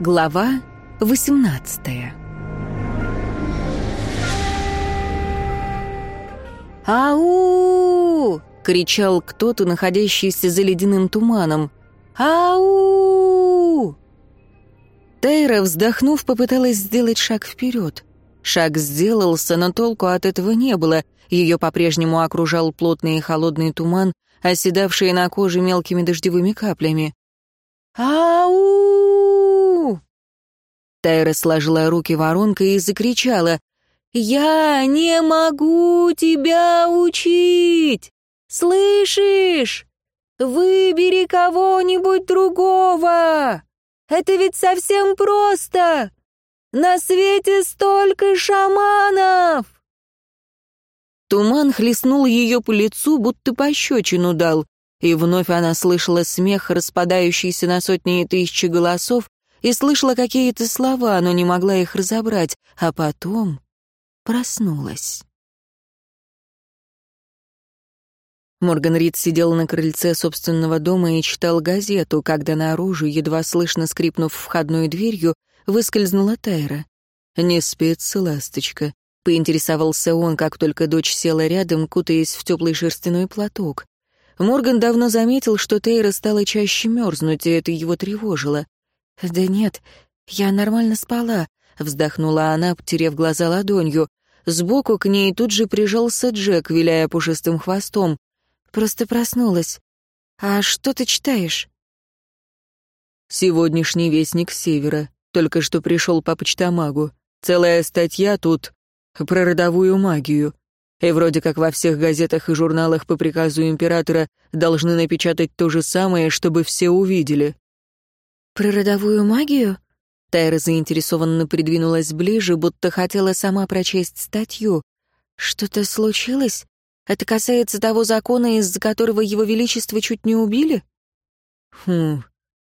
Глава 18 «Ау!» — кричал кто-то, находящийся за ледяным туманом. «Ау!» Тайра, вздохнув, попыталась сделать шаг вперед. Шаг сделался, но толку от этого не было. Ее по-прежнему окружал плотный и холодный туман, оседавший на коже мелкими дождевыми каплями. «Ау!» Тайра сложила руки воронкой и закричала. «Я не могу тебя учить! Слышишь? Выбери кого-нибудь другого! Это ведь совсем просто! На свете столько шаманов!» Туман хлестнул ее по лицу, будто пощечину дал, и вновь она слышала смех, распадающийся на сотни и тысячи голосов, и слышала какие-то слова, но не могла их разобрать, а потом проснулась. Морган Рид сидел на крыльце собственного дома и читал газету, когда наружу, едва слышно скрипнув входной дверью, выскользнула Тайра. «Не спится, ласточка», — поинтересовался он, как только дочь села рядом, кутаясь в теплый шерстяной платок. Морган давно заметил, что Тейра стала чаще мерзнуть, и это его тревожило. «Да нет, я нормально спала», — вздохнула она, потерев глаза ладонью. Сбоку к ней тут же прижался Джек, виляя пушистым хвостом. Просто проснулась. А что ты читаешь? Сегодняшний вестник Севера. Только что пришел по почтамагу. Целая статья тут про родовую магию. И вроде как во всех газетах и журналах по приказу императора должны напечатать то же самое, чтобы все увидели. «Про родовую магию?» Тайра заинтересованно придвинулась ближе, будто хотела сама прочесть статью. «Что-то случилось? Это касается того закона, из-за которого его величество чуть не убили? Хм.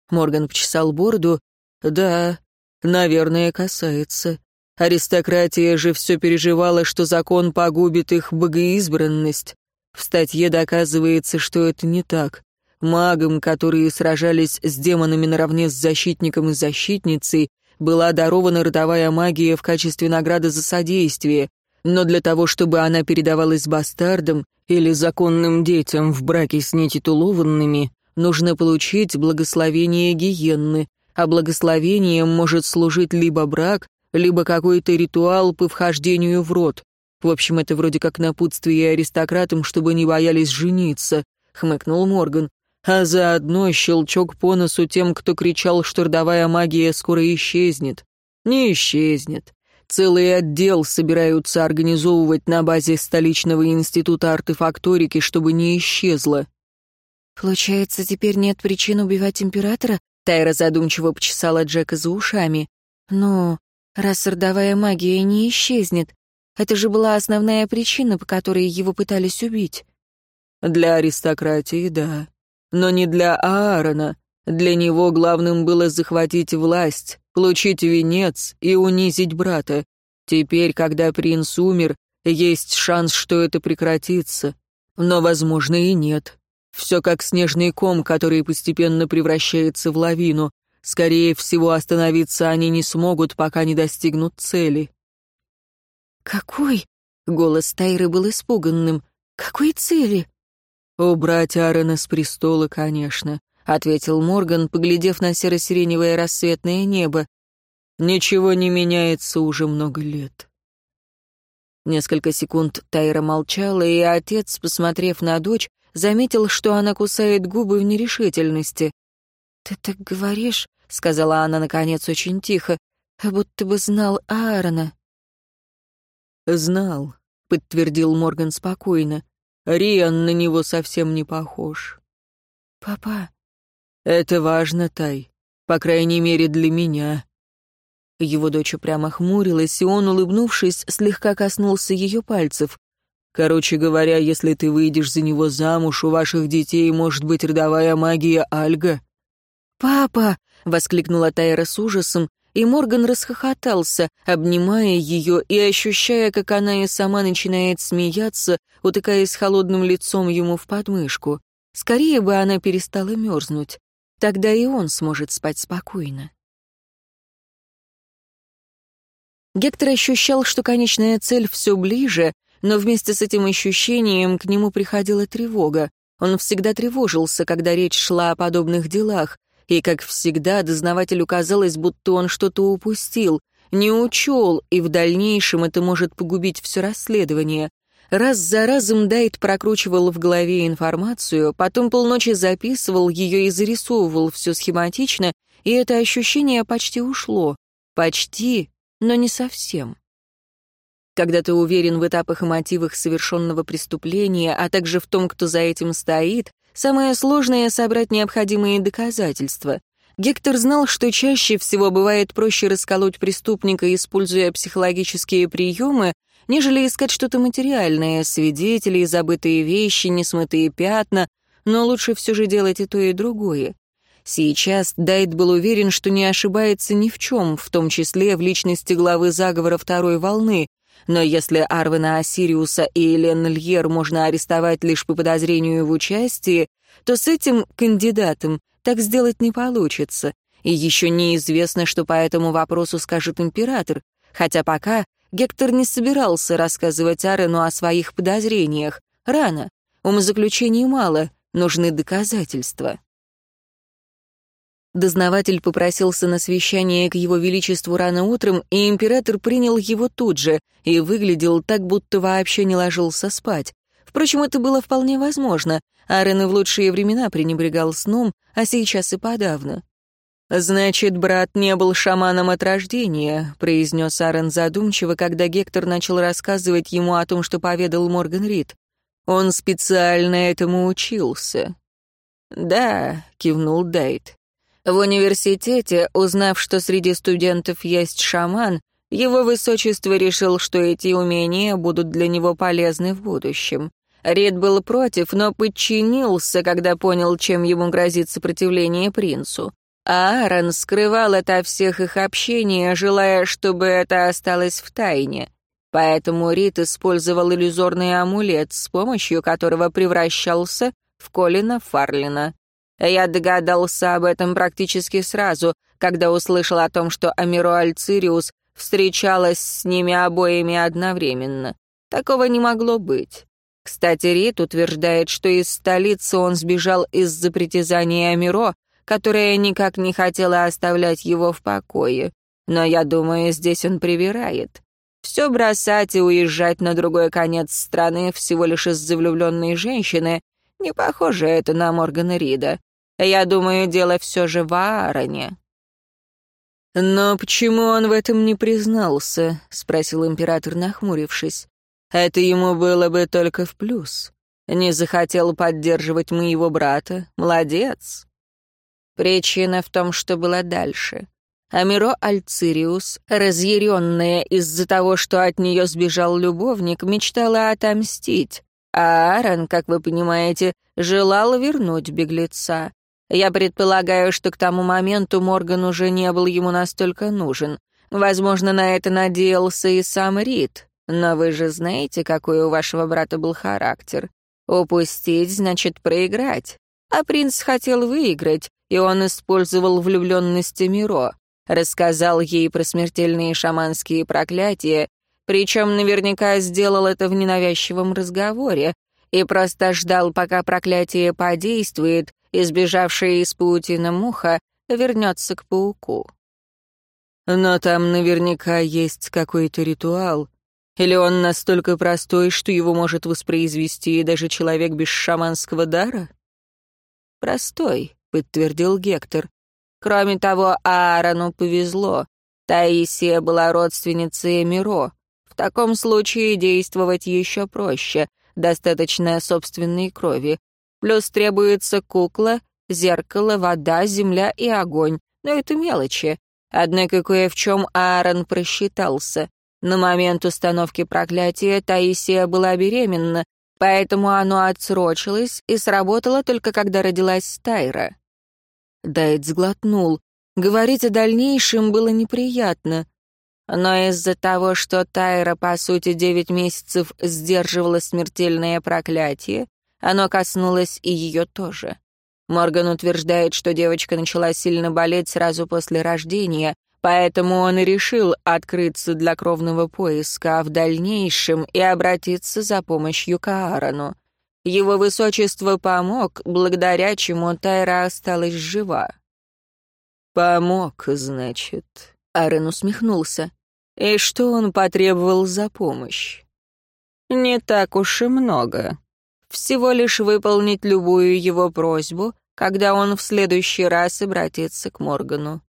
Морган почесал бороду. Да, наверное, касается. Аристократия же все переживала, что закон погубит их богоизбранность. В статье доказывается, что это не так. Магам, которые сражались с демонами наравне с защитником и защитницей, была дарована родовая магия в качестве награды за содействие, но для того, чтобы она передавалась бастардам или законным детям в браке с нетитулованными, нужно получить благословение гиенны, а благословением может служить либо брак, либо какой-то ритуал по вхождению в род. В общем, это вроде как напутствие аристократам, чтобы не боялись жениться, — хмыкнул Морган. А заодно щелчок по носу тем, кто кричал, что родовая магия скоро исчезнет. Не исчезнет. Целый отдел собираются организовывать на базе столичного института артефакторики, чтобы не исчезло. «Получается, теперь нет причин убивать императора?» Тайра задумчиво почесала Джека за ушами. «Ну, раз родовая магия не исчезнет, это же была основная причина, по которой его пытались убить». «Для аристократии, да. Но не для Аарона. Для него главным было захватить власть, получить венец и унизить брата. Теперь, когда принц умер, есть шанс, что это прекратится. Но, возможно, и нет. Все как снежный ком, который постепенно превращается в лавину. Скорее всего, остановиться они не смогут, пока не достигнут цели. «Какой?» — голос Тайры был испуганным. «Какой цели?» «Убрать Аарона с престола, конечно. — ответил Морган, поглядев на серо-сиреневое рассветное небо. «Ничего не меняется уже много лет». Несколько секунд Тайра молчала, и отец, посмотрев на дочь, заметил, что она кусает губы в нерешительности. «Ты так говоришь», — сказала она, наконец, очень тихо, — «будто бы знал Аарона». «Знал», — подтвердил Морган спокойно. «Риан на него совсем не похож». «Папа», «Это важно, Тай. По крайней мере, для меня». Его дочь прямо хмурилась, и он, улыбнувшись, слегка коснулся ее пальцев. «Короче говоря, если ты выйдешь за него замуж, у ваших детей может быть родовая магия Альга». «Папа!» — воскликнула Тайра с ужасом, и Морган расхохотался, обнимая ее и ощущая, как она и сама начинает смеяться, утыкаясь холодным лицом ему в подмышку. Скорее бы она перестала мерзнуть. Тогда и он сможет спать спокойно. Гектор ощущал, что конечная цель все ближе, но вместе с этим ощущением к нему приходила тревога. Он всегда тревожился, когда речь шла о подобных делах, и, как всегда, дознавателю казалось, будто он что-то упустил, не учел, и в дальнейшем это может погубить все расследование. Раз за разом Дайт прокручивал в голове информацию, потом полночи записывал ее и зарисовывал все схематично, и это ощущение почти ушло. Почти, но не совсем. Когда ты уверен в этапах и мотивах совершенного преступления, а также в том, кто за этим стоит, самое сложное — собрать необходимые доказательства. Гектор знал, что чаще всего бывает проще расколоть преступника, используя психологические приемы, нежели искать что-то материальное, свидетелей, забытые вещи, несмытые пятна, но лучше все же делать и то, и другое. Сейчас Дайт был уверен, что не ошибается ни в чем, в том числе в личности главы заговора второй волны, но если Арвена Осириуса и Элен Льер можно арестовать лишь по подозрению в участии, то с этим кандидатом так сделать не получится. И еще неизвестно, что по этому вопросу скажет император, хотя пока Гектор не собирался рассказывать Арену о своих подозрениях. Рано. Умозаключений мало, нужны доказательства. Дознаватель попросился на совещание к его величеству рано утром, и император принял его тут же и выглядел так, будто вообще не ложился спать. Впрочем, это было вполне возможно. Арен и в лучшие времена пренебрегал сном, а сейчас и подавно. «Значит, брат не был шаманом от рождения», — произнес Арен задумчиво, когда Гектор начал рассказывать ему о том, что поведал Морган Рид. «Он специально этому учился». «Да», — кивнул Дайт. В университете, узнав, что среди студентов есть шаман, его высочество решил, что эти умения будут для него полезны в будущем. Рид был против, но подчинился, когда понял, чем ему грозит сопротивление принцу. А Аарон скрывал это всех их общения, желая, чтобы это осталось в тайне. Поэтому Рид использовал иллюзорный амулет, с помощью которого превращался в Колина Фарлина. Я догадался об этом практически сразу, когда услышал о том, что Амиро Альцириус встречалась с ними обоими одновременно. Такого не могло быть. Кстати, Рит утверждает, что из столицы он сбежал из-за притязания Амиро, которая никак не хотела оставлять его в покое. Но я думаю, здесь он привирает. Все бросать и уезжать на другой конец страны всего лишь из-за влюбленной женщины не похоже это на Моргана Рида. Я думаю, дело все же в Аароне». «Но почему он в этом не признался?» — спросил император, нахмурившись. «Это ему было бы только в плюс. Не захотел поддерживать моего брата. Молодец». Причина в том, что было дальше. Амиро Альцириус, разъяренная из-за того, что от нее сбежал любовник, мечтала отомстить, а Аарон, как вы понимаете, желал вернуть беглеца. Я предполагаю, что к тому моменту Морган уже не был ему настолько нужен. Возможно, на это надеялся и сам Рид. Но вы же знаете, какой у вашего брата был характер. Упустить значит проиграть. А принц хотел выиграть, и он использовал влюбленность Миро. Рассказал ей про смертельные шаманские проклятия, причем наверняка сделал это в ненавязчивом разговоре и просто ждал, пока проклятие подействует, и сбежавшая из паутины муха вернется к пауку. Но там наверняка есть какой-то ритуал. Или он настолько простой, что его может воспроизвести даже человек без шаманского дара? Простой, подтвердил Гектор. Кроме того, Аарону повезло. Таисия была родственницей Эмиро. В таком случае действовать еще проще. Достаточно собственной крови. Плюс требуется кукла, зеркало, вода, земля и огонь. Но это мелочи. Однако кое в чем Аарон просчитался. На момент установки проклятия Таисия была беременна, поэтому оно отсрочилось и сработало только когда родилась Тайра. Дайт сглотнул. Говорить о дальнейшем было неприятно. Но из-за того, что Тайра, по сути, девять месяцев сдерживала смертельное проклятие, оно коснулось и ее тоже. Морган утверждает, что девочка начала сильно болеть сразу после рождения, Поэтому он и решил открыться для кровного поиска, в дальнейшем и обратиться за помощью к Аарону. Его высочество помог, благодаря чему Тайра осталась жива. «Помог, значит», — Аарон усмехнулся. «И что он потребовал за помощь?» «Не так уж и много. Всего лишь выполнить любую его просьбу, когда он в следующий раз обратится к Моргану.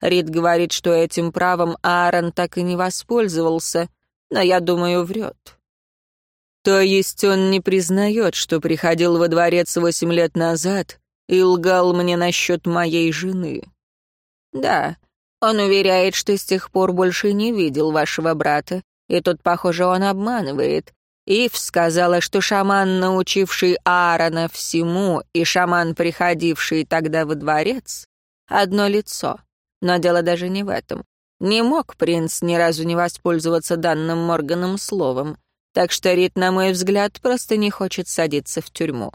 Рид говорит, что этим правом Аарон так и не воспользовался, но я думаю, врет. То есть он не признает, что приходил во дворец восемь лет назад и лгал мне насчет моей жены? Да, он уверяет, что с тех пор больше не видел вашего брата, и тут, похоже, он обманывает. Ив сказала, что шаман, научивший Аарона всему, и шаман, приходивший тогда во дворец, одно лицо. Но дело даже не в этом. Не мог принц ни разу не воспользоваться данным Морганом словом, так что Рит, на мой взгляд, просто не хочет садиться в тюрьму.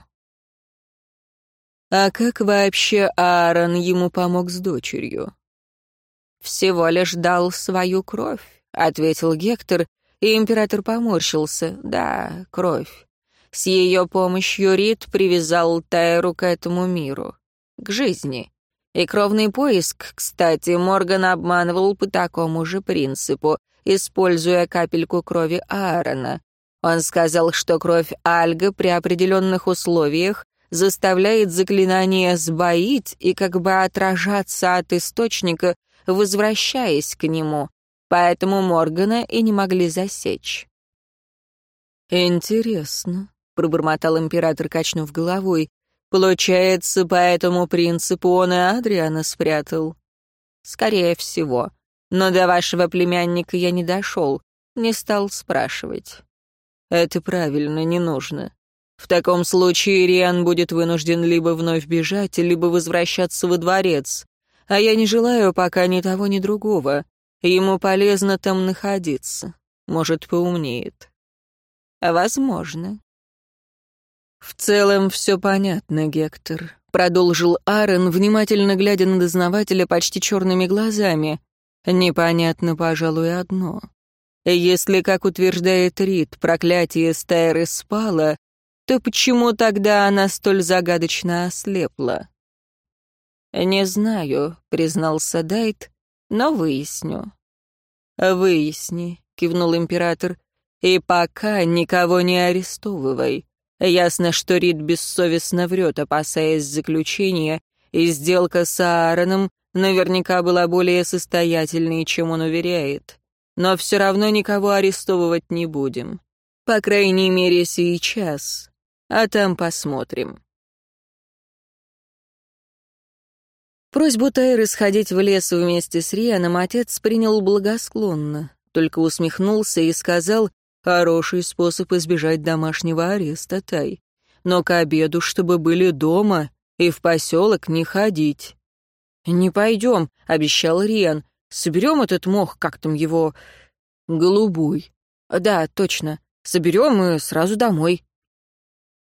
А как вообще Аарон ему помог с дочерью? «Всего лишь дал свою кровь», — ответил Гектор, и император поморщился. «Да, кровь. С ее помощью Рит привязал Тайру к этому миру, к жизни. И кровный поиск, кстати, Морган обманывал по такому же принципу, используя капельку крови Аарона. Он сказал, что кровь Альга при определенных условиях заставляет заклинание сбоить и как бы отражаться от источника, возвращаясь к нему. Поэтому Моргана и не могли засечь. «Интересно», — пробормотал император, качнув головой. Получается, по этому принципу он и Адриана спрятал? Скорее всего. Но до вашего племянника я не дошел, не стал спрашивать. Это правильно, не нужно. В таком случае Риан будет вынужден либо вновь бежать, либо возвращаться во дворец. А я не желаю пока ни того, ни другого. Ему полезно там находиться. Может, поумнеет. Возможно. «В целом все понятно, Гектор», — продолжил Аарон, внимательно глядя на дознавателя почти черными глазами. «Непонятно, пожалуй, одно. Если, как утверждает Рид, проклятие Стайры спало, то почему тогда она столь загадочно ослепла?» «Не знаю», — признался Дайт, — «но выясню». «Выясни», — кивнул император, — «и пока никого не арестовывай. Ясно, что Рид бессовестно врет, опасаясь заключения, и сделка с Аароном наверняка была более состоятельной, чем он уверяет. Но все равно никого арестовывать не будем. По крайней мере, сейчас. А там посмотрим. Просьбу Тайры сходить в лес вместе с Рианом отец принял благосклонно, только усмехнулся и сказал, Хороший способ избежать домашнего ареста, Тай. Но к обеду, чтобы были дома и в поселок не ходить. «Не пойдем», — обещал Риан. «Соберем этот мох, как там его...» «Голубой». «Да, точно. Соберем и сразу домой».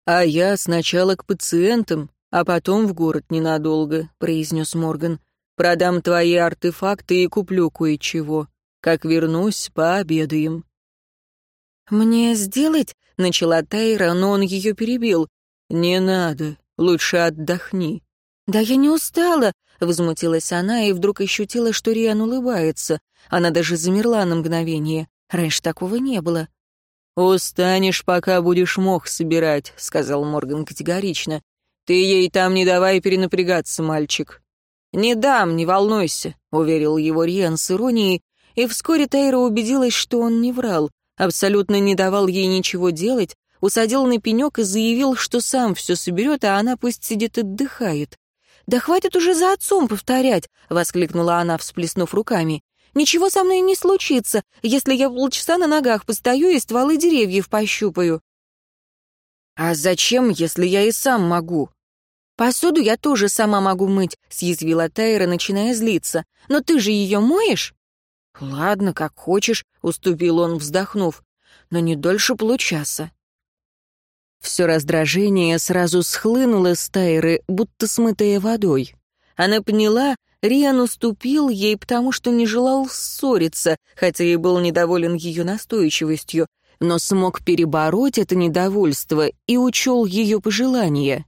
«А я сначала к пациентам, а потом в город ненадолго», — произнес Морган. «Продам твои артефакты и куплю кое-чего. Как вернусь, пообедаем». «Мне сделать?» — начала Тайра, но он ее перебил. «Не надо, лучше отдохни». «Да я не устала», — возмутилась она и вдруг ощутила, что Риан улыбается. Она даже замерла на мгновение. Раньше такого не было. «Устанешь, пока будешь мох собирать», — сказал Морган категорично. «Ты ей там не давай перенапрягаться, мальчик». «Не дам, не волнуйся», — уверил его Риан с иронией, и вскоре Тайра убедилась, что он не врал абсолютно не давал ей ничего делать, усадил на пенек и заявил, что сам все соберет, а она пусть сидит отдыхает. «Да хватит уже за отцом повторять!» — воскликнула она, всплеснув руками. «Ничего со мной не случится, если я полчаса на ногах постою и стволы деревьев пощупаю». «А зачем, если я и сам могу?» «Посуду я тоже сама могу мыть», — съязвила Тайра, начиная злиться. «Но ты же ее моешь?» «Ладно, как хочешь», — уступил он, вздохнув, «но не дольше получаса». Все раздражение сразу схлынуло с Тайры, будто смытое водой. Она поняла, Риан уступил ей, потому что не желал ссориться, хотя и был недоволен ее настойчивостью, но смог перебороть это недовольство и учел ее пожелания.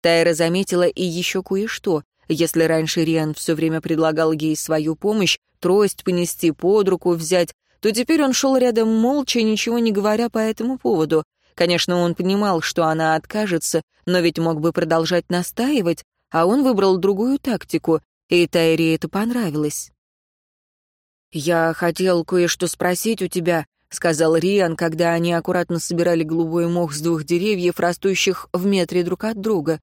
Тайра заметила и еще кое-что. Если раньше Риан все время предлагал ей свою помощь, трость понести, под руку взять, то теперь он шел рядом молча, ничего не говоря по этому поводу. Конечно, он понимал, что она откажется, но ведь мог бы продолжать настаивать, а он выбрал другую тактику, и Тайре это понравилось. «Я хотел кое-что спросить у тебя», — сказал Риан, когда они аккуратно собирали голубой мох с двух деревьев, растущих в метре друг от друга.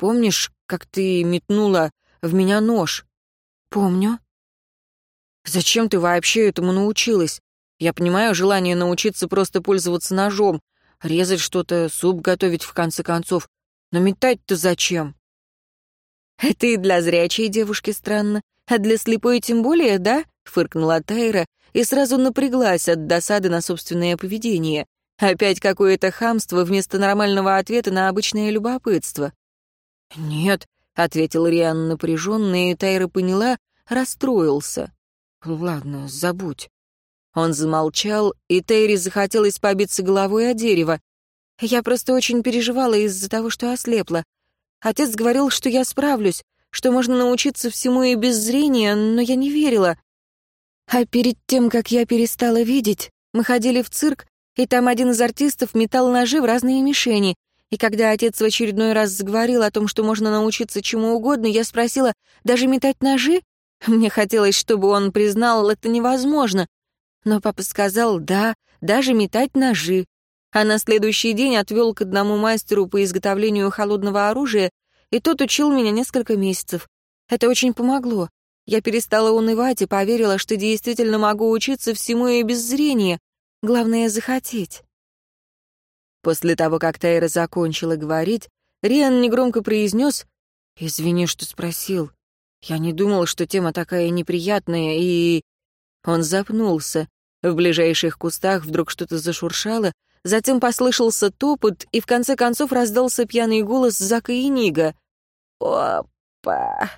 «Помнишь, как ты метнула в меня нож?» «Помню». «Зачем ты вообще этому научилась? Я понимаю желание научиться просто пользоваться ножом, резать что-то, суп готовить в конце концов, но метать-то зачем?» «Это и для зрячей девушки странно, а для слепой тем более, да?» — фыркнула Тайра и сразу напряглась от досады на собственное поведение. Опять какое-то хамство вместо нормального ответа на обычное любопытство. «Нет», — ответил Риан напряженно, и Тайра поняла, расстроился. «Ладно, забудь». Он замолчал, и Тайре захотелось побиться головой о дерево. «Я просто очень переживала из-за того, что ослепла. Отец говорил, что я справлюсь, что можно научиться всему и без зрения, но я не верила. А перед тем, как я перестала видеть, мы ходили в цирк, и там один из артистов метал ножи в разные мишени. И когда отец в очередной раз заговорил о том, что можно научиться чему угодно, я спросила, даже метать ножи? Мне хотелось, чтобы он признал, это невозможно. Но папа сказал, да, даже метать ножи а на следующий день отвел к одному мастеру по изготовлению холодного оружия, и тот учил меня несколько месяцев. Это очень помогло. Я перестала унывать и поверила, что действительно могу учиться всему и без зрения. Главное — захотеть. После того, как Тайра закончила говорить, Риан негромко произнес «Извини, что спросил. Я не думал, что тема такая неприятная, и...» Он запнулся. В ближайших кустах вдруг что-то зашуршало, Затем послышался топот, и в конце концов раздался пьяный голос Зака и Нига. «Опа!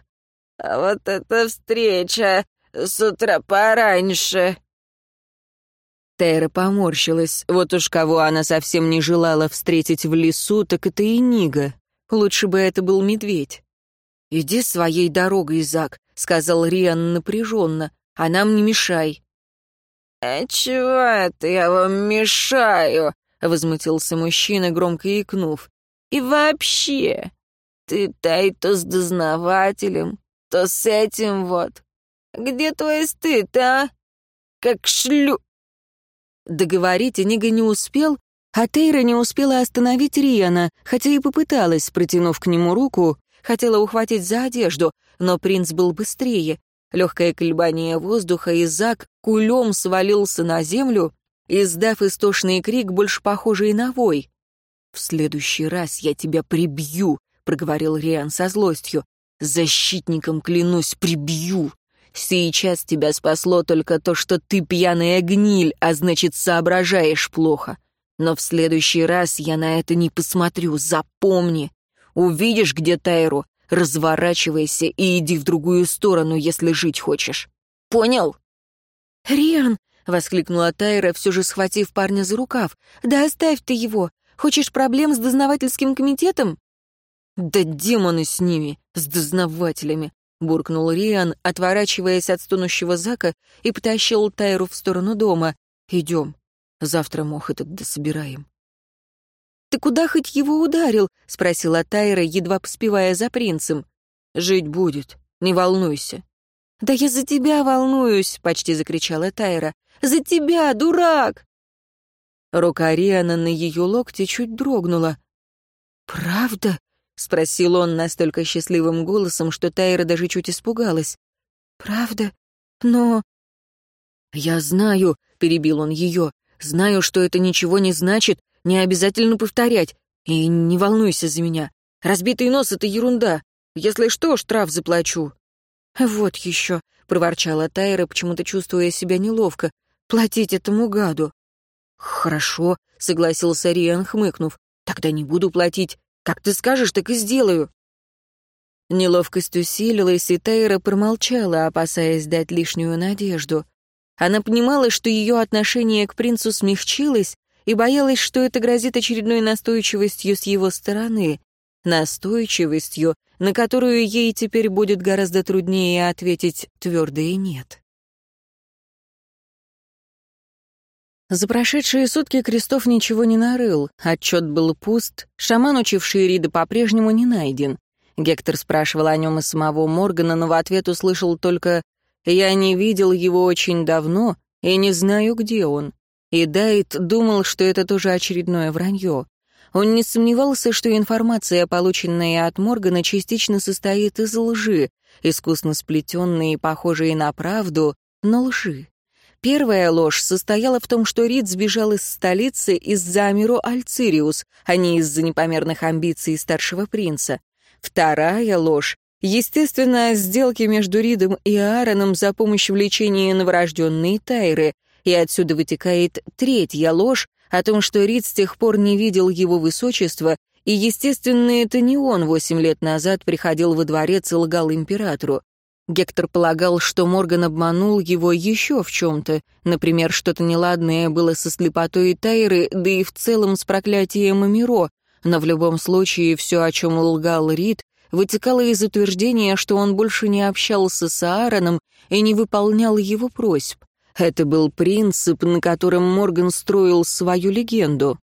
А вот эта встреча! С утра пораньше!» Тейра поморщилась. Вот уж кого она совсем не желала встретить в лесу, так это и Нига. Лучше бы это был медведь. «Иди своей дорогой, Зак», — сказал Риан напряженно, — «а нам не мешай». «А чего это я вам мешаю?» — возмутился мужчина, громко икнув. «И вообще, ты тай то с дознавателем, то с этим вот. Где твой стыд, а? Как шлю...» Договорить Нига не успел, а Тейра не успела остановить Риана, хотя и попыталась, протянув к нему руку, хотела ухватить за одежду, но принц был быстрее. Легкое колебание воздуха, и Зак кулем свалился на землю, издав истошный крик, больше похожий на вой. «В следующий раз я тебя прибью», — проговорил Риан со злостью. «Защитником, клянусь, прибью. Сейчас тебя спасло только то, что ты пьяная гниль, а значит, соображаешь плохо. Но в следующий раз я на это не посмотрю, запомни. Увидишь, где Тайру, Разворачивайся и иди в другую сторону, если жить хочешь. Понял?» «Риан!» — воскликнула Тайра, все же схватив парня за рукав. «Да оставь ты его! Хочешь проблем с дознавательским комитетом?» «Да демоны с ними, с дознавателями!» — буркнул Риан, отворачиваясь от стонущего Зака и потащил Тайру в сторону дома. «Идем. Завтра мох этот дособираем». «Ты куда хоть его ударил?» — спросила Тайра, едва поспевая за принцем. «Жить будет, не волнуйся». «Да я за тебя волнуюсь!» — почти закричала Тайра. «За тебя, дурак!» Рука Риана на ее локте чуть дрогнула. «Правда?» — спросил он настолько счастливым голосом, что Тайра даже чуть испугалась. «Правда? Но...» «Я знаю», — перебил он ее, — «знаю, что это ничего не значит, не обязательно повторять. И не волнуйся за меня. Разбитый нос — это ерунда. Если что, штраф заплачу». «Вот еще», — проворчала Тайра, почему-то чувствуя себя неловко. «Платить этому гаду». «Хорошо», — согласился Риан, хмыкнув. «Тогда не буду платить. Как ты скажешь, так и сделаю». Неловкость усилилась, и Тайра промолчала, опасаясь дать лишнюю надежду. Она понимала, что ее отношение к принцу смягчилось, и боялась, что это грозит очередной настойчивостью с его стороны. Настойчивостью, на которую ей теперь будет гораздо труднее ответить твердое «нет». За прошедшие сутки Крестов ничего не нарыл, отчет был пуст, шаман, учивший Рида, по-прежнему не найден. Гектор спрашивал о нем и самого Моргана, но в ответ услышал только «Я не видел его очень давно и не знаю, где он». И Дайт думал, что это тоже очередное вранье. Он не сомневался, что информация, полученная от Моргана, частично состоит из лжи, искусно сплетенной и похожей на правду, но лжи. Первая ложь состояла в том, что Рид сбежал из столицы из-за Амиро Альцириус, а не из-за непомерных амбиций старшего принца. Вторая ложь Естественно, сделки между Ридом и Аароном за помощь в лечении новорожденной Тайры, и отсюда вытекает третья ложь о том, что Рид с тех пор не видел его высочества, и, естественно, это не он восемь лет назад приходил во дворец и лгал императору. Гектор полагал, что Морган обманул его еще в чем-то, например, что-то неладное было со слепотой Тайры, да и в целом с проклятием Амиро, но в любом случае все, о чем лгал Рид, вытекало из утверждения, что он больше не общался с Аароном и не выполнял его просьб. Это был принцип, на котором Морган строил свою легенду.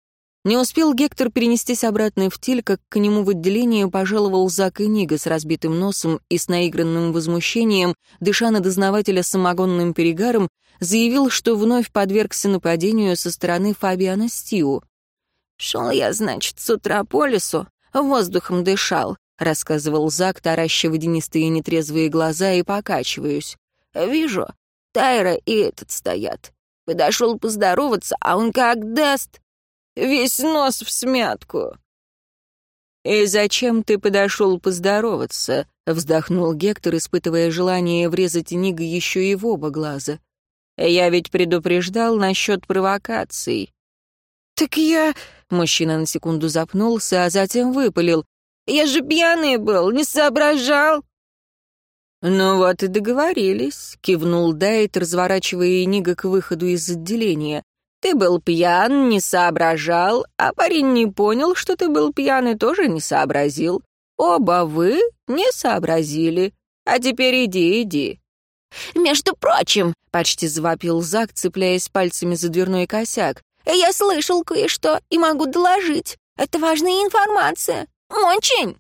Не успел Гектор перенестись обратно в Тиль, как к нему в отделение пожаловал Зак и Нига с разбитым носом и с наигранным возмущением, дыша на дознавателя самогонным перегаром, заявил, что вновь подвергся нападению со стороны Фабиана Стиу. «Шел я, значит, с утра по лесу, воздухом дышал. — рассказывал Зак, тараща водянистые нетрезвые глаза и покачиваюсь. «Вижу, Тайра и этот стоят. Подошел поздороваться, а он как даст. Весь нос в смятку». «И зачем ты подошел поздороваться?» — вздохнул Гектор, испытывая желание врезать Нига еще и в оба глаза. «Я ведь предупреждал насчет провокаций». «Так я...» — мужчина на секунду запнулся, а затем выпалил. Я же пьяный был, не соображал». «Ну вот и договорились», — кивнул Дайт, разворачивая Нига к выходу из отделения. «Ты был пьян, не соображал, а парень не понял, что ты был пьян и тоже не сообразил. Оба вы не сообразили. А теперь иди, иди». «Между прочим», — почти завопил Зак, цепляясь пальцами за дверной косяк, «я слышал кое-что и могу доложить. Это важная информация. Очень!»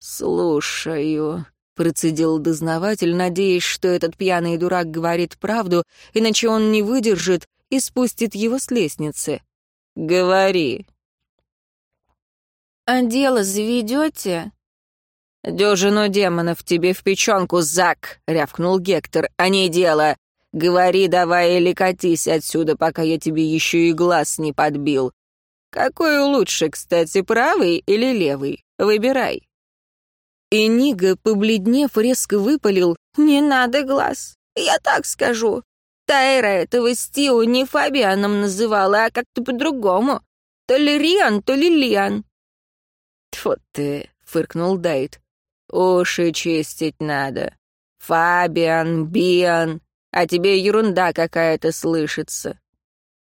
«Слушаю», — процедил дознаватель, надеясь, что этот пьяный дурак говорит правду, иначе он не выдержит и спустит его с лестницы. «Говори». «А дело заведете?» «Дюжину демонов тебе в печенку, Зак!» — рявкнул Гектор. «А не дело! Говори давай или катись отсюда, пока я тебе еще и глаз не подбил. Какой лучше, кстати, правый или левый? Выбирай. И Нига, побледнев, резко выпалил. «Не надо глаз. Я так скажу. Тайра этого Стиу не Фабианом называла, а как-то по-другому. То ли Риан, то ли Лиан». «Тьфу ты», — фыркнул Дайт. «Уши чистить надо. Фабиан, Биан, а тебе ерунда какая-то слышится».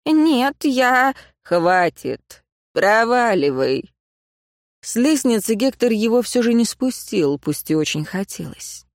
«Нет, я...» «Хватит! Проваливай!» С лестницы Гектор его все же не спустил, пусть и очень хотелось.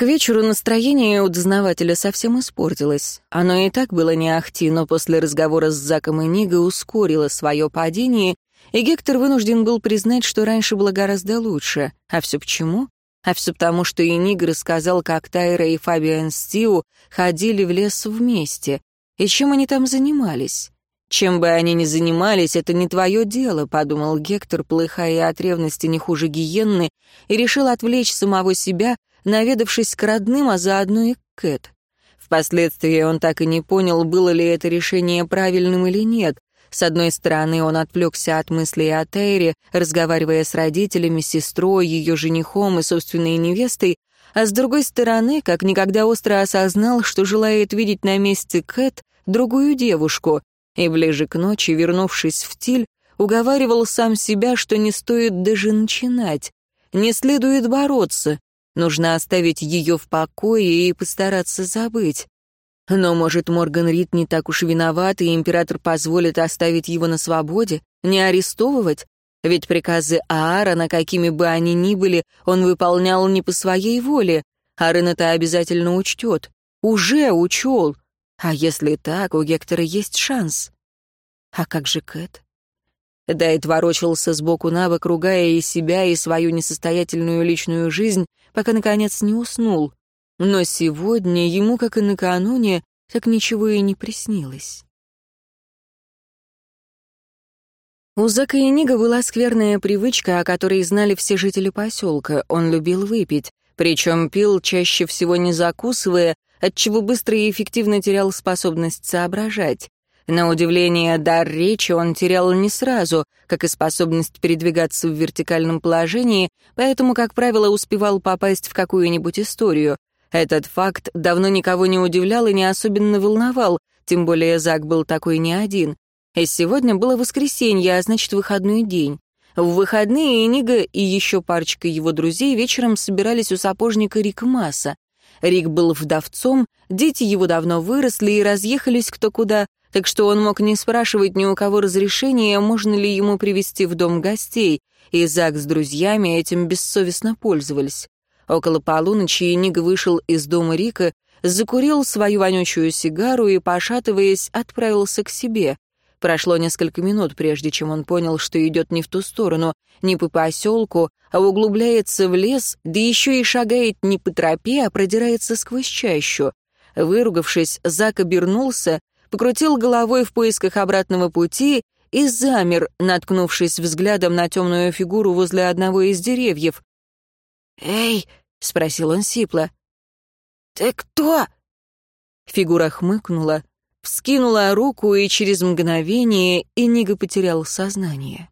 К вечеру настроение у дознавателя совсем испортилось. Оно и так было не ахти, но после разговора с Заком и Ниго ускорило свое падение, и Гектор вынужден был признать, что раньше было гораздо лучше. А все почему? А все потому, что и Ник рассказал, как Тайра и Фабиан Стиу ходили в лес вместе, и чем они там занимались? Чем бы они ни занимались, это не твое дело, подумал Гектор, плыхая от ревности не хуже гиенны, и решил отвлечь самого себя, наведавшись к родным, а заодно и к Кэт. Впоследствии он так и не понял, было ли это решение правильным или нет. С одной стороны, он отвлекся от мыслей о Тейре, разговаривая с родителями, сестрой, ее женихом и собственной невестой, а с другой стороны, как никогда остро осознал, что желает видеть на месте Кэт другую девушку, и ближе к ночи, вернувшись в Тиль, уговаривал сам себя, что не стоит даже начинать, не следует бороться, нужно оставить ее в покое и постараться забыть. Но, может, Морган Рид не так уж виноват, и император позволит оставить его на свободе, не арестовывать? Ведь приказы Аарона, какими бы они ни были, он выполнял не по своей воле. Аарон это обязательно учтет. Уже учел. А если так, у Гектора есть шанс. А как же Кэт? Дайт ворочался сбоку на бок, ругая и себя, и свою несостоятельную личную жизнь, пока, наконец, не уснул. Но сегодня ему, как и накануне, так ничего и не приснилось. У Зака и Нига была скверная привычка, о которой знали все жители поселка. Он любил выпить, причем пил чаще всего не закусывая, отчего быстро и эффективно терял способность соображать. На удивление, дар речи он терял не сразу, как и способность передвигаться в вертикальном положении, поэтому, как правило, успевал попасть в какую-нибудь историю. Этот факт давно никого не удивлял и не особенно волновал, тем более Зак был такой не один. И сегодня было воскресенье, а значит, выходной день. В выходные Нига и еще парочка его друзей вечером собирались у сапожника Рик Масса. Рик был вдовцом, дети его давно выросли и разъехались кто куда, так что он мог не спрашивать ни у кого разрешения, можно ли ему привести в дом гостей, и Зак с друзьями этим бессовестно пользовались. Около полуночи Ник вышел из дома Рика, закурил свою вонючую сигару и, пошатываясь, отправился к себе. Прошло несколько минут, прежде чем он понял, что идет не в ту сторону, не по поселку, а углубляется в лес, да еще и шагает не по тропе, а продирается сквозь чащу. Выругавшись, Зак обернулся, покрутил головой в поисках обратного пути и замер, наткнувшись взглядом на темную фигуру возле одного из деревьев. «Эй!» — спросил он сипло. «Ты кто?» Фигура хмыкнула, вскинула руку, и через мгновение Иниго потерял сознание.